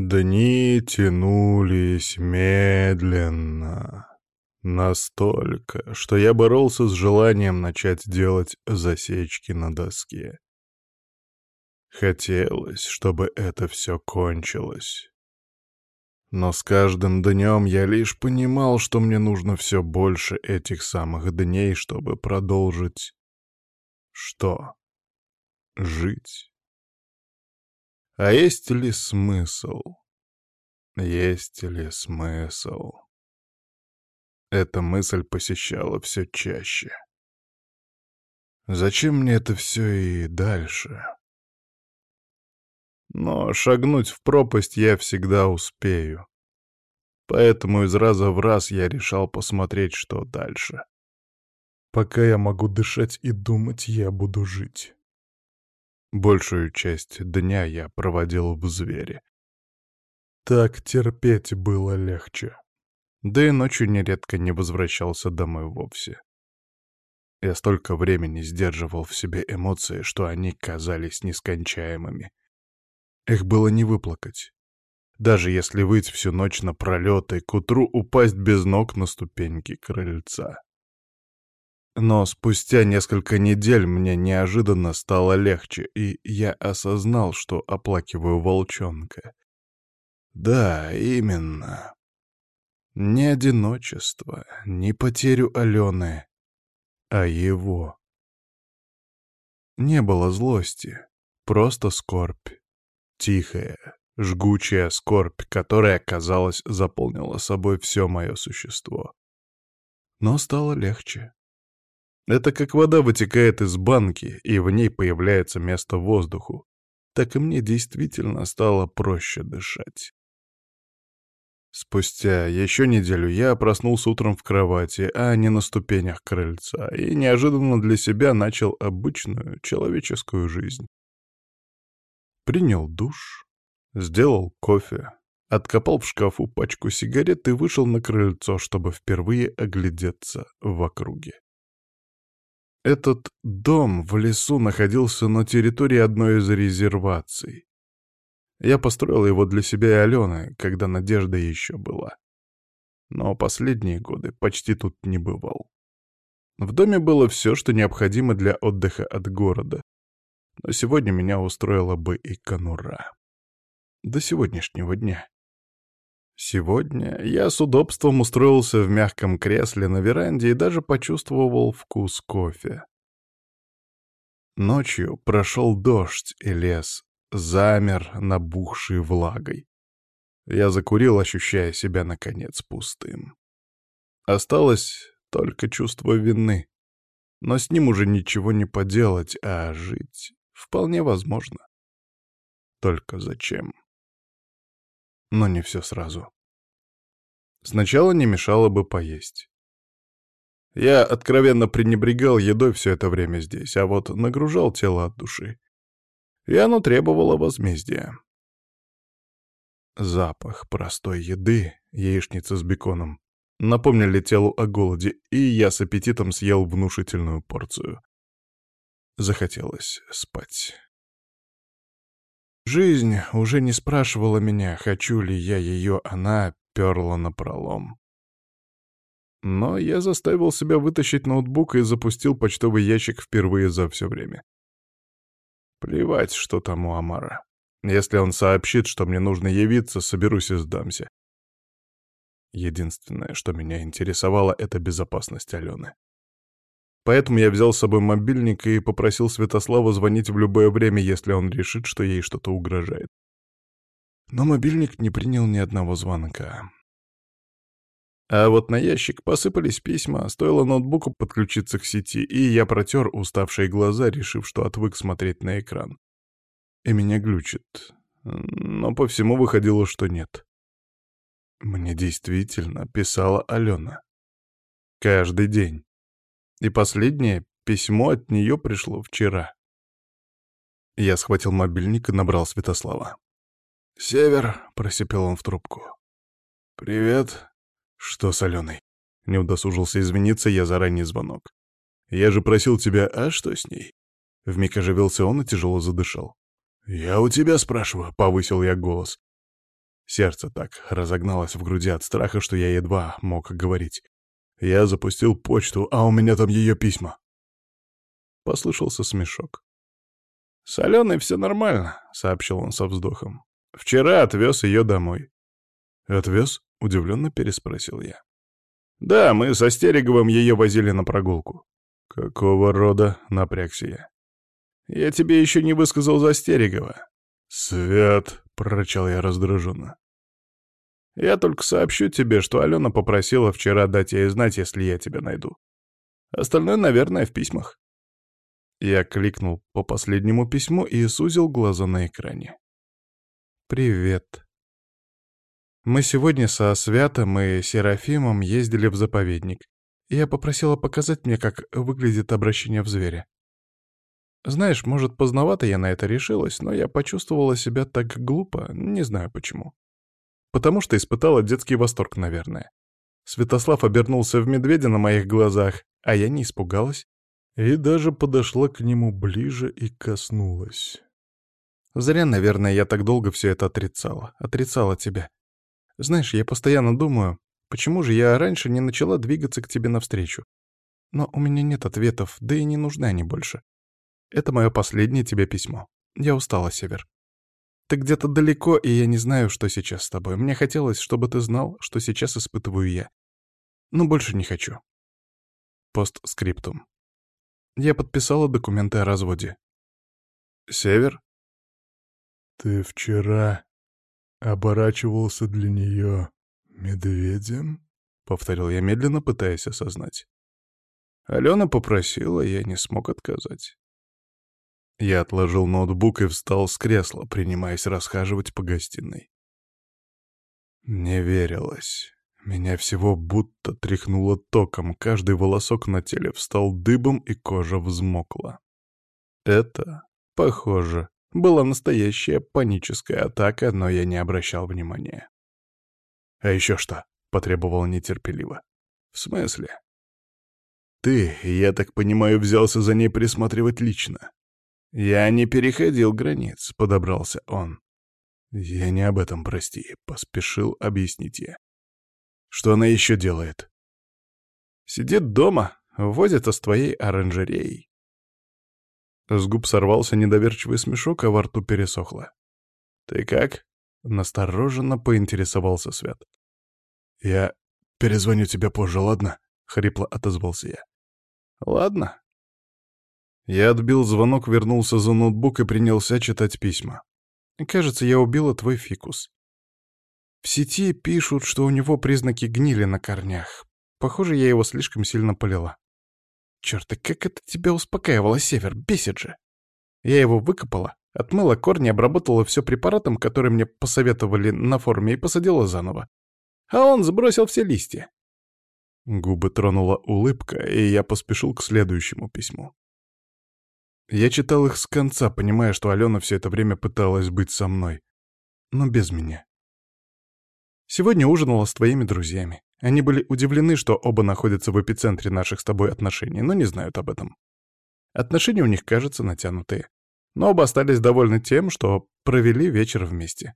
Дни тянулись медленно. Настолько, что я боролся с желанием начать делать засечки на доске. Хотелось, чтобы это все кончилось. Но с каждым днем я лишь понимал, что мне нужно все больше этих самых дней, чтобы продолжить... Что? Жить. А есть ли смысл? Есть ли смысл? Эта мысль посещала все чаще. Зачем мне это все и дальше? Но шагнуть в пропасть я всегда успею. Поэтому из раза в раз я решал посмотреть, что дальше. Пока я могу дышать и думать, я буду жить. Большую часть дня я проводил в звере. Так терпеть было легче. Да и ночью нередко не возвращался домой вовсе. Я столько времени сдерживал в себе эмоции, что они казались нескончаемыми. Их было не выплакать. Даже если выть всю ночь напролет и к утру упасть без ног на ступеньки крыльца. Но спустя несколько недель мне неожиданно стало легче, и я осознал, что оплакиваю волчонка. Да, именно. Не одиночество, не потерю Алены, а его. Не было злости, просто скорбь. Тихая, жгучая скорбь, которая, казалось, заполнила собой все мое существо. Но стало легче. Это как вода вытекает из банки, и в ней появляется место воздуху. Так и мне действительно стало проще дышать. Спустя еще неделю я проснулся утром в кровати, а не на ступенях крыльца, и неожиданно для себя начал обычную человеческую жизнь. Принял душ, сделал кофе, откопал в шкафу пачку сигарет и вышел на крыльцо, чтобы впервые оглядеться в округе. Этот дом в лесу находился на территории одной из резерваций. Я построил его для себя и Алены, когда Надежда еще была. Но последние годы почти тут не бывал. В доме было все, что необходимо для отдыха от города. Но сегодня меня устроила бы и конура. До сегодняшнего дня. Сегодня я с удобством устроился в мягком кресле на веранде и даже почувствовал вкус кофе. Ночью прошел дождь, и лес замер, набухший влагой. Я закурил, ощущая себя, наконец, пустым. Осталось только чувство вины. Но с ним уже ничего не поделать, а жить вполне возможно. Только зачем? Но не все сразу. Сначала не мешало бы поесть. Я откровенно пренебрегал едой все это время здесь, а вот нагружал тело от души. И оно требовало возмездия. Запах простой еды, яичница с беконом, напомнили телу о голоде, и я с аппетитом съел внушительную порцию. Захотелось спать. Жизнь уже не спрашивала меня, хочу ли я ее, она перла напролом. Но я заставил себя вытащить ноутбук и запустил почтовый ящик впервые за все время. Плевать, что там у Амара. Если он сообщит, что мне нужно явиться, соберусь и сдамся. Единственное, что меня интересовало, — это безопасность Алены. Поэтому я взял с собой мобильник и попросил Святослава звонить в любое время, если он решит, что ей что-то угрожает. Но мобильник не принял ни одного звонка. А вот на ящик посыпались письма, стоило ноутбуку подключиться к сети, и я протер уставшие глаза, решив, что отвык смотреть на экран. И меня глючит. Но по всему выходило, что нет. Мне действительно писала Алена. Каждый день. И последнее письмо от нее пришло вчера. Я схватил мобильник и набрал Святослава. «Север», — просипел он в трубку. «Привет». «Что с Аленой?» Не удосужился извиниться я за ранний звонок. «Я же просил тебя, а что с ней?» Вмиг оживился он и тяжело задышал. «Я у тебя спрашиваю», — повысил я голос. Сердце так разогналось в груди от страха, что я едва мог говорить. Я запустил почту, а у меня там ее письма. Послышался смешок. «С Аленой все нормально», — сообщил он со вздохом. «Вчера отвез ее домой». «Отвез?» — удивленно переспросил я. «Да, мы со Стереговым ее возили на прогулку». «Какого рода?» — напрягся я. «Я тебе еще не высказал за Стерегова». «Свят!» — прорычал я раздраженно. «Я только сообщу тебе, что Алена попросила вчера дать ей знать, если я тебя найду. Остальное, наверное, в письмах». Я кликнул по последнему письму и сузил глаза на экране. «Привет. Мы сегодня со Святом и Серафимом ездили в заповедник. Я попросила показать мне, как выглядит обращение в зверя. Знаешь, может, поздновато я на это решилась, но я почувствовала себя так глупо, не знаю почему. Потому что испытала детский восторг, наверное. Святослав обернулся в медведя на моих глазах, а я не испугалась. И даже подошла к нему ближе и коснулась. Зря, наверное, я так долго все это отрицала. Отрицала тебя. Знаешь, я постоянно думаю, почему же я раньше не начала двигаться к тебе навстречу? Но у меня нет ответов, да и не нужны они больше. Это мое последнее тебе письмо. Я устала, Север. Ты где-то далеко, и я не знаю, что сейчас с тобой. Мне хотелось, чтобы ты знал, что сейчас испытываю я. Но больше не хочу. Постскриптум. Я подписала документы о разводе. Север? Ты вчера оборачивался для нее медведем? Повторил я медленно, пытаясь осознать. Алена попросила, я не смог отказать. Я отложил ноутбук и встал с кресла, принимаясь расхаживать по гостиной. Не верилось. Меня всего будто тряхнуло током, каждый волосок на теле встал дыбом и кожа взмокла. Это, похоже, была настоящая паническая атака, но я не обращал внимания. «А еще что?» — потребовал нетерпеливо. «В смысле?» «Ты, я так понимаю, взялся за ней присматривать лично?» «Я не переходил границ», — подобрался он. «Я не об этом, прости», — поспешил объяснить я. «Что она еще делает?» «Сидит дома, возится с твоей оранжереей». С губ сорвался недоверчивый смешок, а во рту пересохло. «Ты как?» — настороженно поинтересовался Свят. «Я перезвоню тебе позже, ладно?» — хрипло отозвался я. «Ладно», я отбил звонок, вернулся за ноутбук и принялся читать письма. Кажется, я убила твой фикус. В сети пишут, что у него признаки гнили на корнях. Похоже, я его слишком сильно полила. Черт, и как это тебя успокаивало, Север? Бесит же. Я его выкопала, отмыла корни, обработала все препаратом, который мне посоветовали на форуме, и посадила заново. А он сбросил все листья. Губы тронула улыбка, и я поспешил к следующему письму. Я читал их с конца, понимая, что Алена все это время пыталась быть со мной. Но без меня. Сегодня ужинала с твоими друзьями. Они были удивлены, что оба находятся в эпицентре наших с тобой отношений, но не знают об этом. Отношения у них, кажется, натянутые. Но оба остались довольны тем, что провели вечер вместе.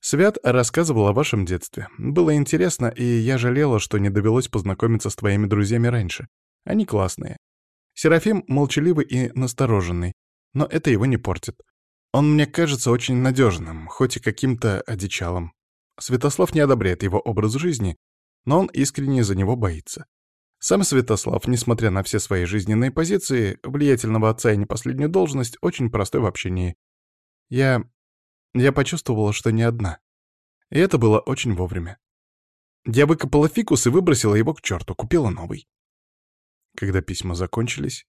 Свят рассказывал о вашем детстве. Было интересно, и я жалела, что не довелось познакомиться с твоими друзьями раньше. Они классные. Серафим молчаливый и настороженный, но это его не портит. Он мне кажется очень надежным, хоть и каким-то одичалым. Святослав не одобряет его образ жизни, но он искренне за него боится. Сам Святослав, несмотря на все свои жизненные позиции, влиятельного отца и не последнюю должность, очень простой в общении. Я... я почувствовала, что не одна. И это было очень вовремя. Я выкопала фикус и выбросила его к черту, купила новый. Когда письма закончились,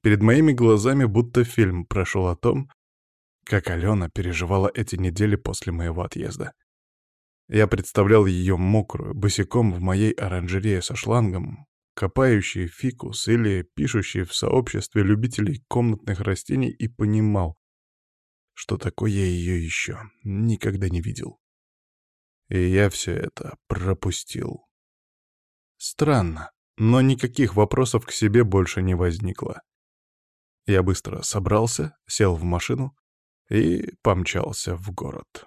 перед моими глазами будто фильм прошел о том, как Алена переживала эти недели после моего отъезда. Я представлял ее мокрую, босиком в моей оранжерее со шлангом, копающей фикус или пишущей в сообществе любителей комнатных растений и понимал, что такое я ее еще никогда не видел. И я все это пропустил. Странно. Но никаких вопросов к себе больше не возникло. Я быстро собрался, сел в машину и помчался в город.